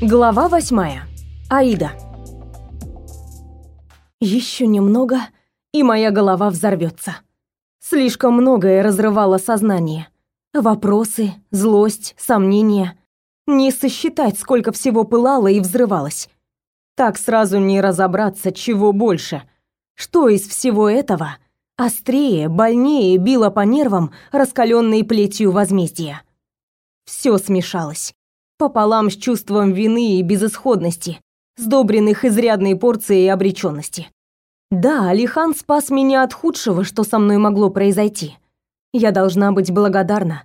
Глава восьмая. Аида. Еще немного, и моя голова взорвется. Слишком многое разрывало сознание. Вопросы, злость, сомнения. Не сосчитать, сколько всего пылало и взрывалось. Так сразу не разобраться, чего больше. Что из всего этого острее, больнее било по нервам раскаленной плетью возмездия. Все смешалось пополам с чувством вины и безысходности, сдобренных изрядной порцией обреченности. Да, Алихан спас меня от худшего, что со мной могло произойти. Я должна быть благодарна.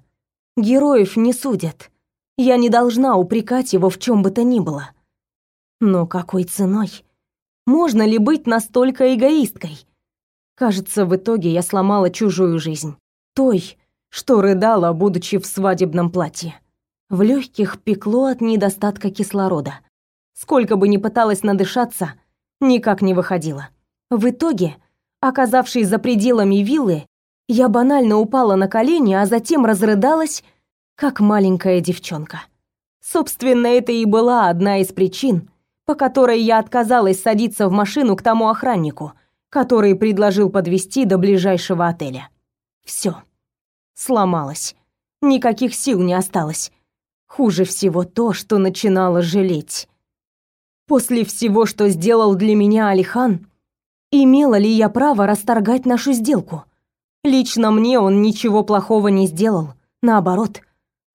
Героев не судят. Я не должна упрекать его в чем бы то ни было. Но какой ценой? Можно ли быть настолько эгоисткой? Кажется, в итоге я сломала чужую жизнь. Той, что рыдала, будучи в свадебном платье. В легких пекло от недостатка кислорода. Сколько бы ни пыталась надышаться, никак не выходило. В итоге, оказавшись за пределами виллы, я банально упала на колени, а затем разрыдалась, как маленькая девчонка. Собственно, это и была одна из причин, по которой я отказалась садиться в машину к тому охраннику, который предложил подвезти до ближайшего отеля. Все. Сломалась. Никаких сил не осталось. Хуже всего то, что начинала жалеть. После всего, что сделал для меня Алихан, имела ли я право расторгать нашу сделку? Лично мне он ничего плохого не сделал. Наоборот,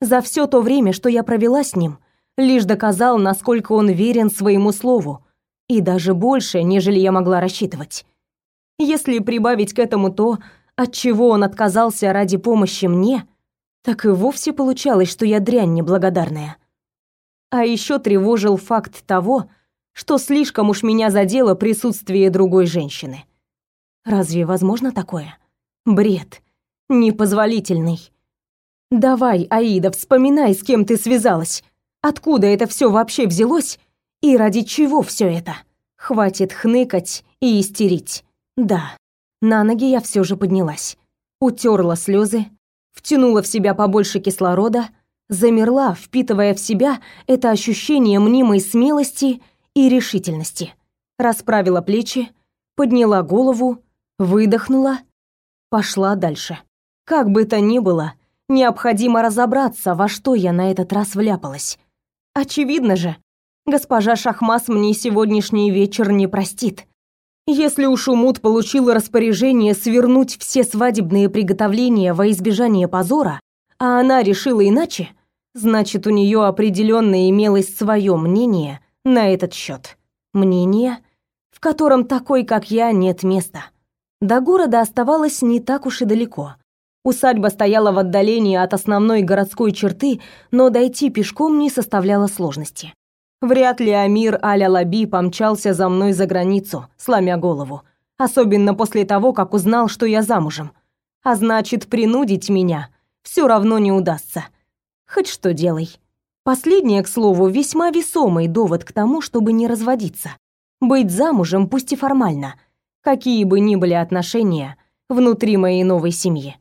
за все то время, что я провела с ним, лишь доказал, насколько он верен своему слову, и даже больше, нежели я могла рассчитывать. Если прибавить к этому то, от чего он отказался ради помощи мне, так и вовсе получалось, что я дрянь неблагодарная. А еще тревожил факт того, что слишком уж меня задело присутствие другой женщины. Разве возможно такое? Бред. Непозволительный. Давай, Аида, вспоминай, с кем ты связалась. Откуда это все вообще взялось и ради чего все это? Хватит хныкать и истерить. Да, на ноги я все же поднялась. Утерла слезы, втянула в себя побольше кислорода, замерла, впитывая в себя это ощущение мнимой смелости и решительности. Расправила плечи, подняла голову, выдохнула, пошла дальше. Как бы то ни было, необходимо разобраться, во что я на этот раз вляпалась. Очевидно же, госпожа Шахмас мне сегодняшний вечер не простит. Если уж Умут получил распоряжение свернуть все свадебные приготовления во избежание позора, а она решила иначе, значит, у нее определенно имелось свое мнение на этот счет. Мнение, в котором такой, как я, нет места. До города оставалось не так уж и далеко. Усадьба стояла в отдалении от основной городской черты, но дойти пешком не составляло сложности. Вряд ли Амир Аля-Лаби помчался за мной за границу, сломя голову. Особенно после того, как узнал, что я замужем. А значит, принудить меня все равно не удастся. Хоть что делай. Последнее, к слову, весьма весомый довод к тому, чтобы не разводиться. Быть замужем, пусть и формально, какие бы ни были отношения внутри моей новой семьи.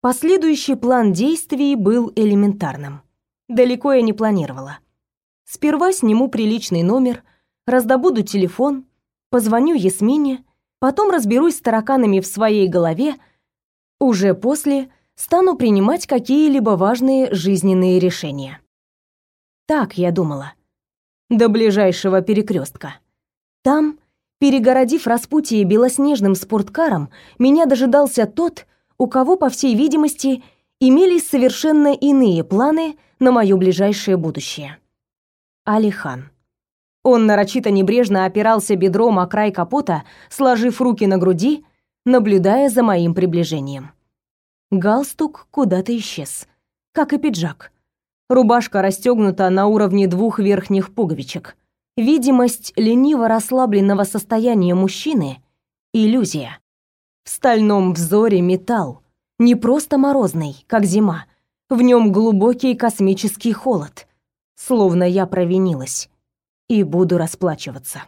Последующий план действий был элементарным. Далеко я не планировала. Сперва сниму приличный номер, раздобуду телефон, позвоню Ясмине, потом разберусь с тараканами в своей голове, уже после стану принимать какие-либо важные жизненные решения. Так я думала. До ближайшего перекрестка. Там, перегородив распутье белоснежным спорткаром, меня дожидался тот, у кого, по всей видимости, имелись совершенно иные планы на мое ближайшее будущее. Алихан. Он нарочито небрежно опирался бедром о край капота, сложив руки на груди, наблюдая за моим приближением. Галстук куда-то исчез, как и пиджак. Рубашка расстегнута на уровне двух верхних пуговичек. Видимость лениво расслабленного состояния мужчины — иллюзия. В стальном взоре металл, не просто морозный, как зима. В нем глубокий космический холод — словно я провинилась, и буду расплачиваться.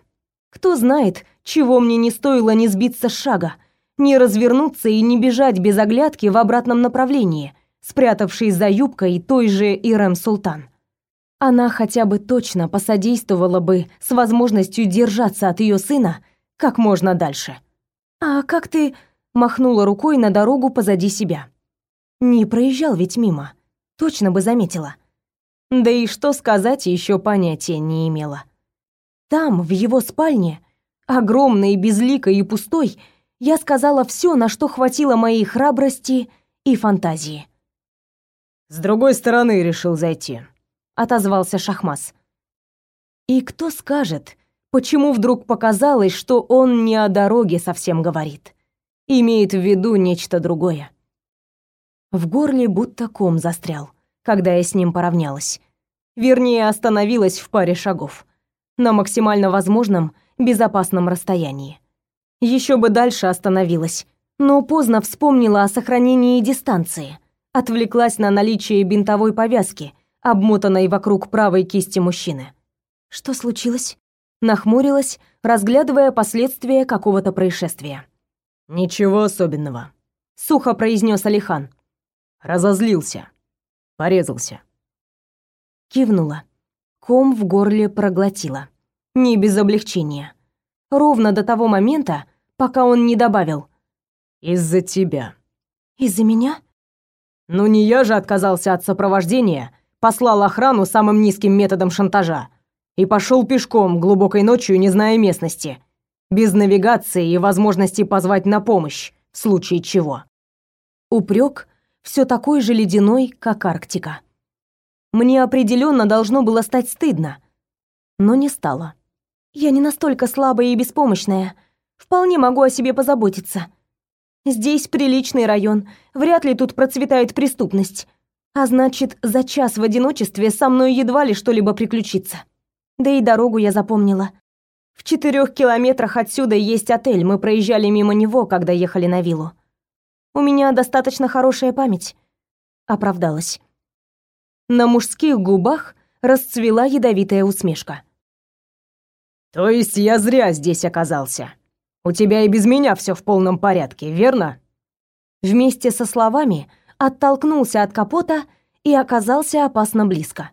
Кто знает, чего мне не стоило не сбиться с шага, не развернуться и не бежать без оглядки в обратном направлении, спрятавшись за юбкой той же Ирем Султан. она хотя бы точно посодействовала бы с возможностью держаться от ее сына как можно дальше. «А как ты...» — махнула рукой на дорогу позади себя. «Не проезжал ведь мимо. Точно бы заметила». Да и что сказать еще понятия не имела. Там, в его спальне, огромной, безликой и пустой, я сказала все, на что хватило моей храбрости и фантазии. «С другой стороны решил зайти», — отозвался Шахмас. И кто скажет, почему вдруг показалось, что он не о дороге совсем говорит, имеет в виду нечто другое. В горле будто ком застрял, когда я с ним поравнялась. Вернее, остановилась в паре шагов. На максимально возможном, безопасном расстоянии. Еще бы дальше остановилась, но поздно вспомнила о сохранении дистанции. Отвлеклась на наличие бинтовой повязки, обмотанной вокруг правой кисти мужчины. Что случилось? Нахмурилась, разглядывая последствия какого-то происшествия. «Ничего особенного», — сухо произнес Алихан. Разозлился. Порезался. Кивнула. Ком в горле проглотила. Не без облегчения. Ровно до того момента, пока он не добавил. «Из-за тебя». «Из-за меня?» «Ну не я же отказался от сопровождения, послал охрану самым низким методом шантажа и пошел пешком глубокой ночью, не зная местности, без навигации и возможности позвать на помощь в случае чего». Упрек все такой же ледяной, как Арктика. Мне определенно должно было стать стыдно, но не стало. Я не настолько слабая и беспомощная. Вполне могу о себе позаботиться. Здесь приличный район, вряд ли тут процветает преступность. А значит, за час в одиночестве со мной едва ли что-либо приключится. Да и дорогу я запомнила. В четырех километрах отсюда есть отель, мы проезжали мимо него, когда ехали на виллу. У меня достаточно хорошая память. Оправдалась. На мужских губах расцвела ядовитая усмешка. То есть я зря здесь оказался. У тебя и без меня все в полном порядке, верно? Вместе со словами оттолкнулся от капота и оказался опасно близко.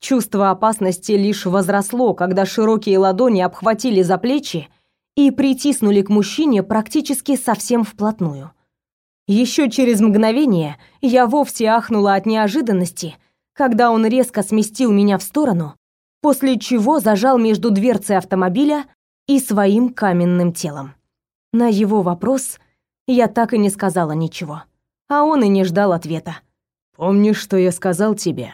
Чувство опасности лишь возросло, когда широкие ладони обхватили за плечи и притиснули к мужчине практически совсем вплотную. Еще через мгновение я вовсе ахнула от неожиданности, когда он резко сместил меня в сторону, после чего зажал между дверцей автомобиля и своим каменным телом. На его вопрос я так и не сказала ничего, а он и не ждал ответа. «Помнишь, что я сказал тебе,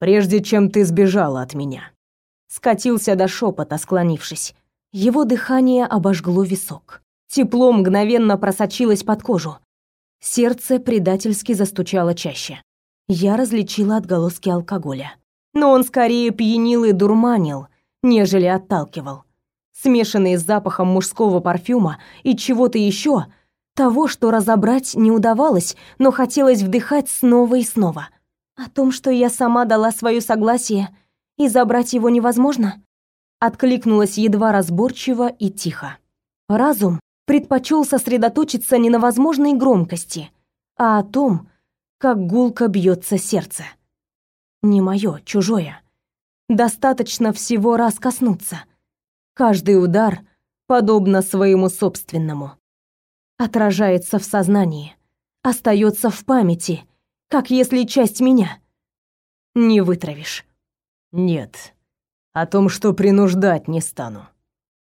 прежде чем ты сбежала от меня?» Скатился до шепота, склонившись. Его дыхание обожгло висок. Тепло мгновенно просочилось под кожу. Сердце предательски застучало чаще. Я различила отголоски алкоголя. Но он скорее пьянил и дурманил, нежели отталкивал. Смешанный с запахом мужского парфюма и чего-то еще, того, что разобрать не удавалось, но хотелось вдыхать снова и снова. О том, что я сама дала свое согласие и забрать его невозможно, откликнулась едва разборчиво и тихо. Разум предпочел сосредоточиться не на возможной громкости, а о том, как гулко бьется сердце. Не мое, чужое. Достаточно всего раз коснуться. Каждый удар, подобно своему собственному, отражается в сознании, остается в памяти, как если часть меня. Не вытравишь. Нет, о том, что принуждать не стану.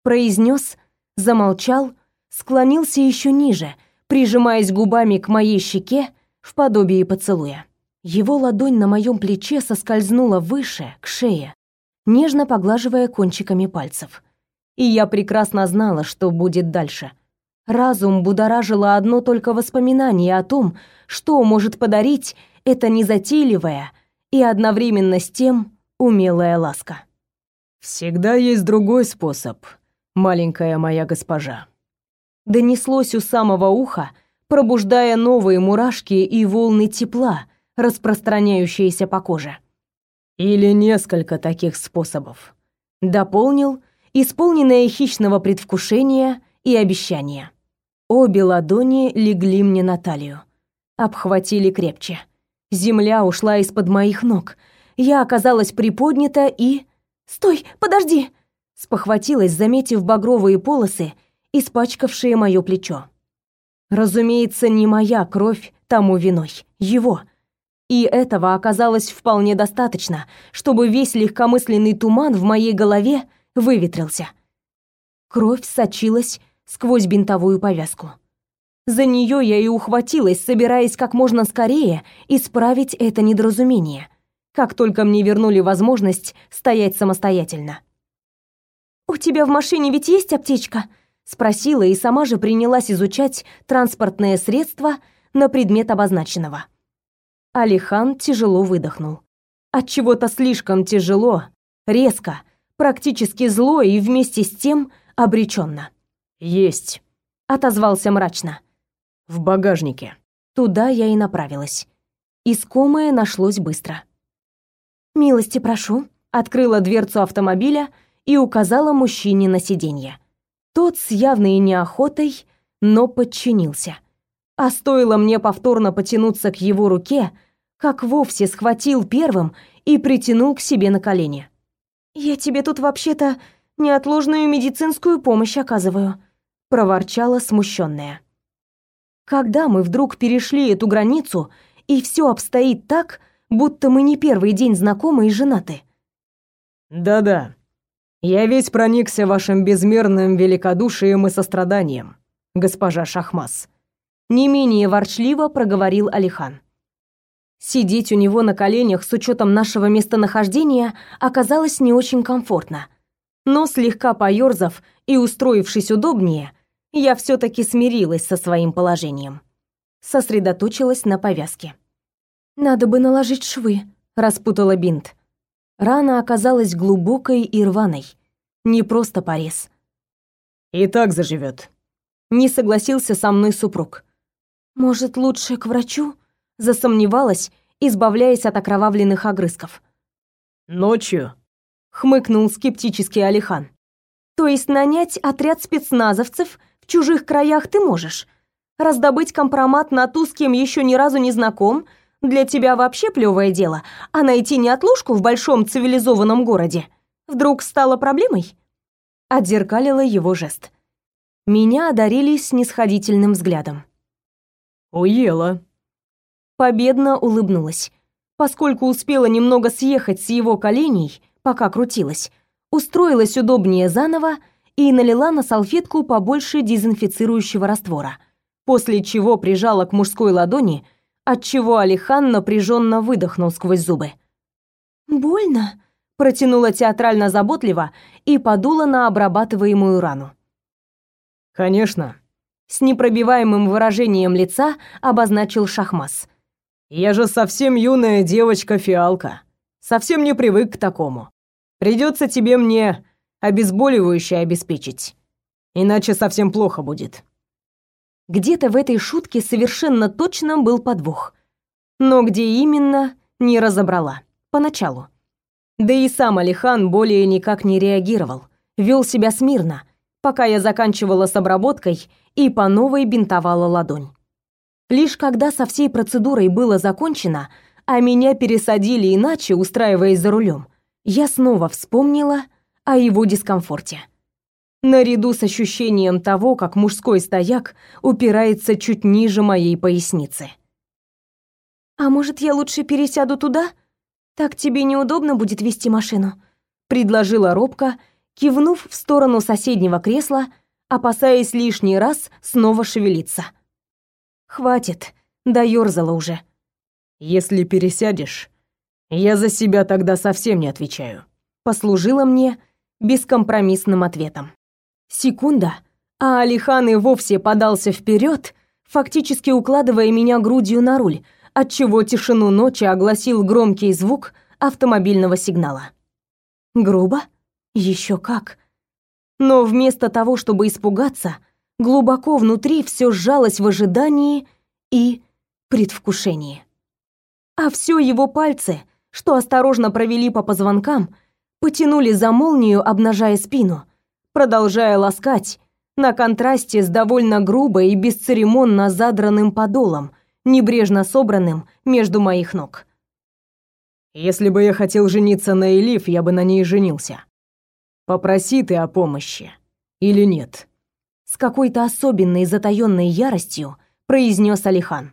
Произнес, замолчал, склонился еще ниже, прижимаясь губами к моей щеке в подобии поцелуя. Его ладонь на моем плече соскользнула выше, к шее, нежно поглаживая кончиками пальцев. И я прекрасно знала, что будет дальше. Разум будоражило одно только воспоминание о том, что может подарить эта незатейливая и одновременно с тем умелая ласка. Всегда есть другой способ, маленькая моя госпожа. Донеслось у самого уха, пробуждая новые мурашки и волны тепла, распространяющиеся по коже. Или несколько таких способов. Дополнил, исполненное хищного предвкушения и обещания. Обе ладони легли мне на талию, обхватили крепче. Земля ушла из-под моих ног. я оказалась приподнята и... «Стой, подожди!» Спохватилась, заметив багровые полосы, испачкавшие мое плечо. Разумеется, не моя кровь тому виной, его. И этого оказалось вполне достаточно, чтобы весь легкомысленный туман в моей голове выветрился. Кровь сочилась сквозь бинтовую повязку. За нее я и ухватилась, собираясь как можно скорее исправить это недоразумение, как только мне вернули возможность стоять самостоятельно. «У тебя в машине ведь есть аптечка?» Спросила и сама же принялась изучать транспортное средство на предмет обозначенного. Алихан тяжело выдохнул. От чего-то слишком тяжело, резко, практически зло и вместе с тем обреченно. Есть, отозвался мрачно. В багажнике. Туда я и направилась. Искомое нашлось быстро. «Милости прошу», открыла дверцу автомобиля и указала мужчине на сиденье. Тот с явной неохотой, но подчинился. А стоило мне повторно потянуться к его руке, как вовсе схватил первым и притянул к себе на колени. «Я тебе тут вообще-то неотложную медицинскую помощь оказываю», проворчала смущенная. Когда мы вдруг перешли эту границу, и все обстоит так, будто мы не первый день знакомы и женаты. Да-да. Я весь проникся вашим безмерным великодушием и состраданием, госпожа Шахмас. Не менее ворчливо проговорил Алихан. Сидеть у него на коленях с учетом нашего местонахождения оказалось не очень комфортно. Но слегка поёрзав и устроившись удобнее, я все таки смирилась со своим положением. Сосредоточилась на повязке. Надо бы наложить швы, распутала бинт. Рана оказалась глубокой и рваной, не просто порез. И так заживет. Не согласился со мной супруг. Может, лучше к врачу? Засомневалась, избавляясь от окровавленных огрызков. Ночью, хмыкнул скептически Алихан. То есть нанять отряд спецназовцев в чужих краях ты можешь. Раздобыть компромат на ту, с кем еще ни разу не знаком, для тебя вообще плевое дело, а найти неотлушку в большом цивилизованном городе вдруг стало проблемой? Отзеркалила его жест. Меня одарили снисходительным взглядом. «Уела». Победно улыбнулась. Поскольку успела немного съехать с его коленей, пока крутилась, устроилась удобнее заново и налила на салфетку побольше дезинфицирующего раствора, после чего прижала к мужской ладони, отчего Алихан напряженно выдохнул сквозь зубы. «Больно?» — протянула театрально заботливо и подула на обрабатываемую рану. «Конечно», — с непробиваемым выражением лица обозначил Шахмас. «Я же совсем юная девочка-фиалка. Совсем не привык к такому. Придется тебе мне обезболивающее обеспечить. Иначе совсем плохо будет. Где-то в этой шутке совершенно точно был подвох. Но где именно, не разобрала. Поначалу. Да и сам Алихан более никак не реагировал. Вел себя смирно, пока я заканчивала с обработкой и по новой бинтовала ладонь. Лишь когда со всей процедурой было закончено, а меня пересадили иначе, устраиваясь за рулем, я снова вспомнила о его дискомфорте. Наряду с ощущением того, как мужской стояк упирается чуть ниже моей поясницы. «А может, я лучше пересяду туда? Так тебе неудобно будет вести машину?» — предложила робко, кивнув в сторону соседнего кресла, опасаясь лишний раз снова шевелиться. «Хватит, доёрзала уже». «Если пересядешь, я за себя тогда совсем не отвечаю», — послужила мне бескомпромиссным ответом. Секунда, а Алихан и вовсе подался вперед, фактически укладывая меня грудью на руль, отчего тишину ночи огласил громкий звук автомобильного сигнала. Грубо? Еще как. Но вместо того, чтобы испугаться, глубоко внутри все сжалось в ожидании и предвкушении. А все его пальцы, что осторожно провели по позвонкам, потянули за молнию, обнажая спину, продолжая ласкать, на контрасте с довольно грубо и бесцеремонно задранным подолом, небрежно собранным между моих ног. Если бы я хотел жениться на Элиф, я бы на ней женился. Попроси ты о помощи или нет?» С какой-то особенной затаённой яростью произнес Алихан.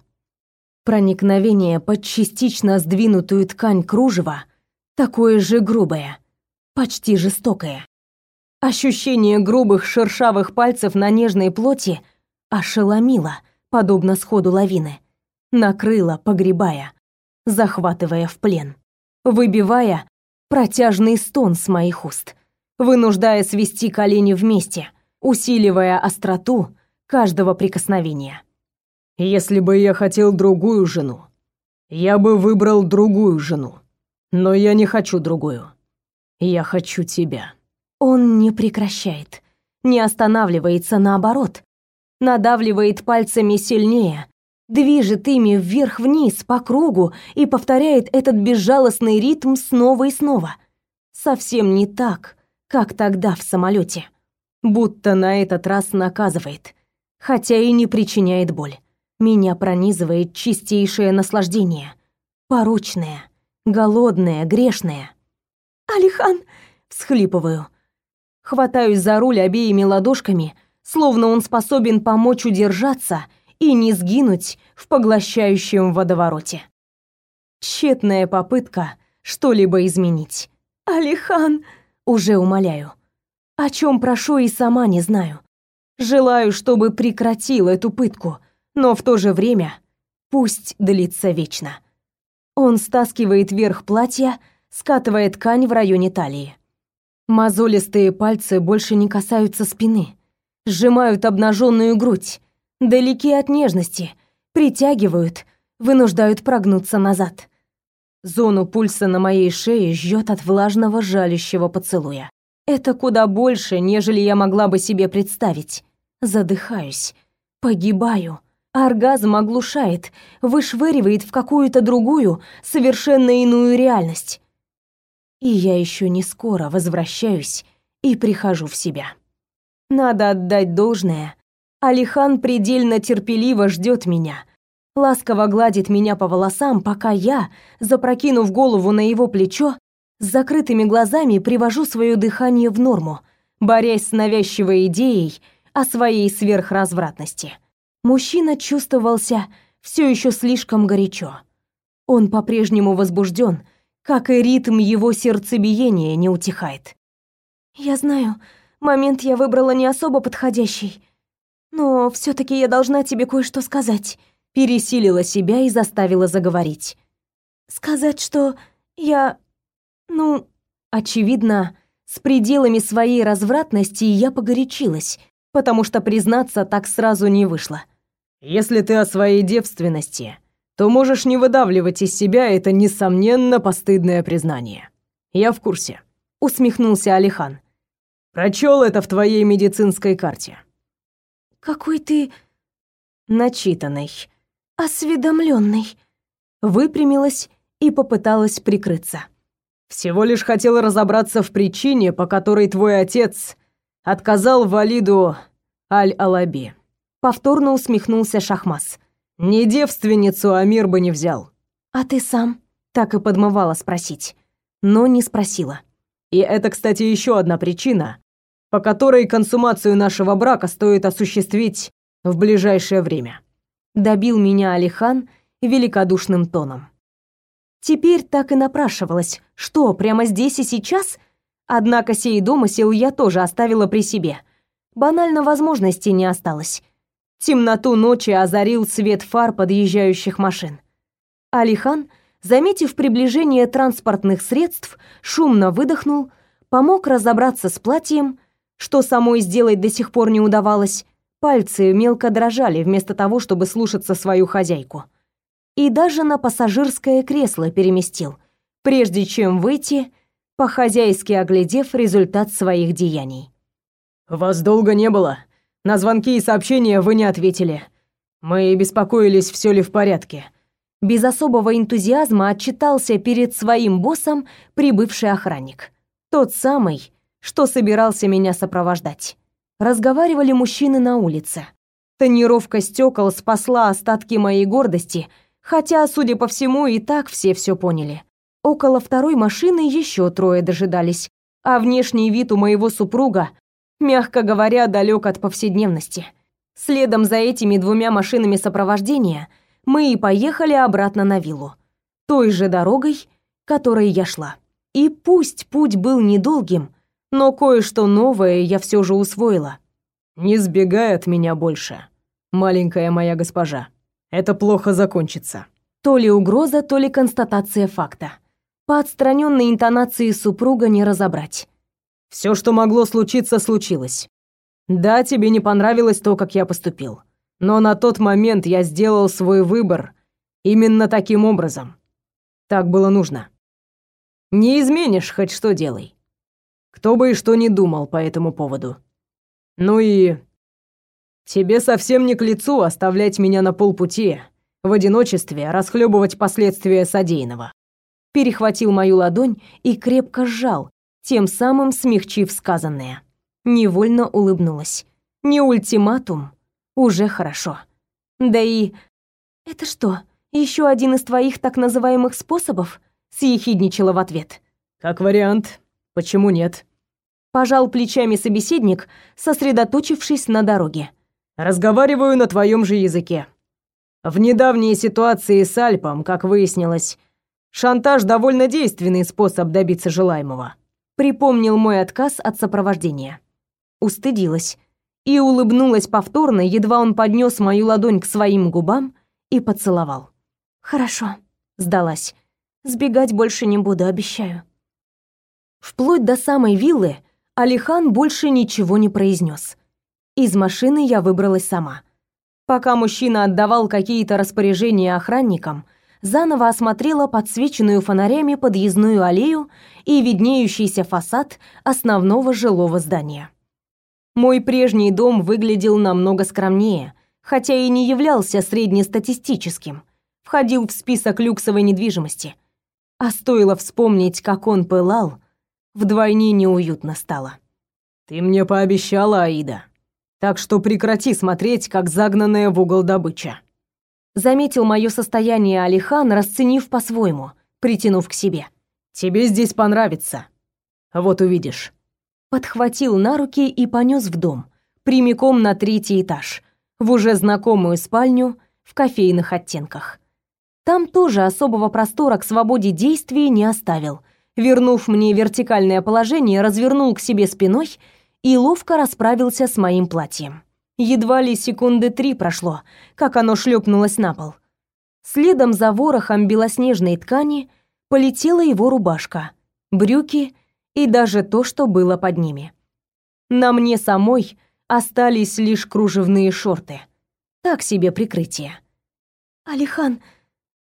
Проникновение под частично сдвинутую ткань кружева такое же грубое, почти жестокое. Ощущение грубых шершавых пальцев на нежной плоти ошеломило, подобно сходу лавины, накрыло, погребая, захватывая в плен, выбивая протяжный стон с моих уст, вынуждая свести колени вместе, усиливая остроту каждого прикосновения. Если бы я хотел другую жену, я бы выбрал другую жену. Но я не хочу другую. Я хочу тебя. Он не прекращает, не останавливается, наоборот. Надавливает пальцами сильнее, движет ими вверх-вниз по кругу и повторяет этот безжалостный ритм снова и снова. Совсем не так, как тогда в самолете. Будто на этот раз наказывает, хотя и не причиняет боль. Меня пронизывает чистейшее наслаждение, порочное, голодное, грешное. «Алихан!» — всхлипываю. Хватаюсь за руль обеими ладошками, словно он способен помочь удержаться и не сгинуть в поглощающем водовороте. Тщетная попытка что-либо изменить. «Алихан!» — уже умоляю. О чем прошу и сама не знаю. Желаю, чтобы прекратил эту пытку — но в то же время пусть длится вечно. Он стаскивает верх платья, скатывая ткань в районе талии. Мозолистые пальцы больше не касаются спины, сжимают обнаженную грудь, далеки от нежности, притягивают, вынуждают прогнуться назад. Зону пульса на моей шее жжет от влажного жалящего поцелуя. Это куда больше, нежели я могла бы себе представить. Задыхаюсь, погибаю Оргазм оглушает, вышвыривает в какую-то другую, совершенно иную реальность. И я еще не скоро возвращаюсь и прихожу в себя. Надо отдать должное. Алихан предельно терпеливо ждет меня, ласково гладит меня по волосам, пока я, запрокинув голову на его плечо, с закрытыми глазами привожу свое дыхание в норму, борясь с навязчивой идеей о своей сверхразвратности. Мужчина чувствовался все еще слишком горячо. Он по-прежнему возбужден, как и ритм его сердцебиения не утихает. «Я знаю, момент я выбрала не особо подходящий, но все таки я должна тебе кое-что сказать», пересилила себя и заставила заговорить. «Сказать, что я... ну...» Очевидно, с пределами своей развратности я погорячилась, потому что признаться так сразу не вышло. Если ты о своей девственности, то можешь не выдавливать из себя это несомненно постыдное признание. Я в курсе, усмехнулся Алихан. Прочел это в твоей медицинской карте. Какой ты начитанный, осведомленный. Выпрямилась и попыталась прикрыться. Всего лишь хотел разобраться в причине, по которой твой отец отказал Валиду Аль-Алаби. Повторно усмехнулся Шахмас. Не девственницу Амир бы не взял. А ты сам? Так и подмывала спросить, но не спросила. И это, кстати, еще одна причина, по которой консумацию нашего брака стоит осуществить в ближайшее время. Добил меня Алихан великодушным тоном. Теперь так и напрашивалось, что прямо здесь и сейчас? Однако сей домысел я тоже оставила при себе. Банально возможности не осталось. Темноту ночи озарил свет фар подъезжающих машин. Алихан, заметив приближение транспортных средств, шумно выдохнул, помог разобраться с платьем, что самой сделать до сих пор не удавалось. Пальцы мелко дрожали вместо того, чтобы слушаться свою хозяйку. И даже на пассажирское кресло переместил, прежде чем выйти, по-хозяйски оглядев результат своих деяний. «Вас долго не было», на звонки и сообщения вы не ответили. Мы беспокоились, все ли в порядке. Без особого энтузиазма отчитался перед своим боссом прибывший охранник. Тот самый, что собирался меня сопровождать. Разговаривали мужчины на улице. Тонировка стекол спасла остатки моей гордости, хотя, судя по всему, и так все все поняли. Около второй машины еще трое дожидались, а внешний вид у моего супруга, мягко говоря, далек от повседневности. Следом за этими двумя машинами сопровождения мы и поехали обратно на виллу, той же дорогой, которой я шла. И пусть путь был недолгим, но кое-что новое я все же усвоила. «Не сбегай от меня больше, маленькая моя госпожа. Это плохо закончится». То ли угроза, то ли констатация факта. По отстраненной интонации супруга не разобрать. Все, что могло случиться, случилось. Да, тебе не понравилось то, как я поступил. Но на тот момент я сделал свой выбор именно таким образом. Так было нужно. Не изменишь, хоть что делай. Кто бы и что ни думал по этому поводу. Ну и... Тебе совсем не к лицу оставлять меня на полпути, в одиночестве расхлебывать последствия содеянного перехватил мою ладонь и крепко сжал, тем самым смягчив сказанное. Невольно улыбнулась. Не ультиматум, уже хорошо. Да и... Это что, еще один из твоих так называемых способов? Съехидничала в ответ. Как вариант. Почему нет? Пожал плечами собеседник, сосредоточившись на дороге. Разговариваю на твоем же языке. В недавней ситуации с Альпом, как выяснилось, Шантаж довольно действенный способ добиться желаемого. Припомнил мой отказ от сопровождения. Устыдилась и улыбнулась повторно, едва он поднес мою ладонь к своим губам и поцеловал. Хорошо, сдалась. Сбегать больше не буду, обещаю. Вплоть до самой виллы Алихан больше ничего не произнес. Из машины я выбралась сама. Пока мужчина отдавал какие-то распоряжения охранникам, заново осмотрела подсвеченную фонарями подъездную аллею и виднеющийся фасад основного жилого здания. Мой прежний дом выглядел намного скромнее, хотя и не являлся среднестатистическим, входил в список люксовой недвижимости. А стоило вспомнить, как он пылал, вдвойне неуютно стало. «Ты мне пообещала, Аида, так что прекрати смотреть, как загнанная в угол добыча», Заметил мое состояние Алихан, расценив по-своему, притянув к себе. «Тебе здесь понравится. Вот увидишь». Подхватил на руки и понес в дом, прямиком на третий этаж, в уже знакомую спальню в кофейных оттенках. Там тоже особого простора к свободе действий не оставил. Вернув мне вертикальное положение, развернул к себе спиной и ловко расправился с моим платьем. Едва ли секунды три прошло, как оно шлепнулось на пол. Следом за ворохом белоснежной ткани полетела его рубашка, брюки и даже то, что было под ними. На мне самой остались лишь кружевные шорты. Так себе прикрытие. «Алихан...»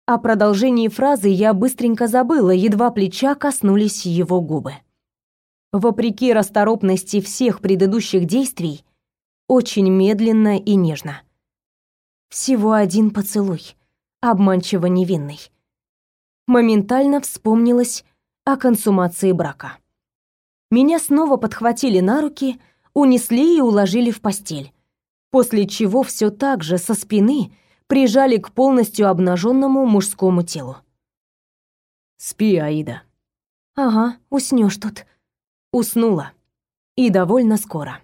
О продолжении фразы я быстренько забыла, едва плеча коснулись его губы. Вопреки расторопности всех предыдущих действий, очень медленно и нежно. Всего один поцелуй, обманчиво невинный. Моментально вспомнилось о консумации брака. Меня снова подхватили на руки, унесли и уложили в постель, после чего все так же со спины прижали к полностью обнаженному мужскому телу. «Спи, Аида». «Ага, уснешь тут». Уснула. И довольно скоро.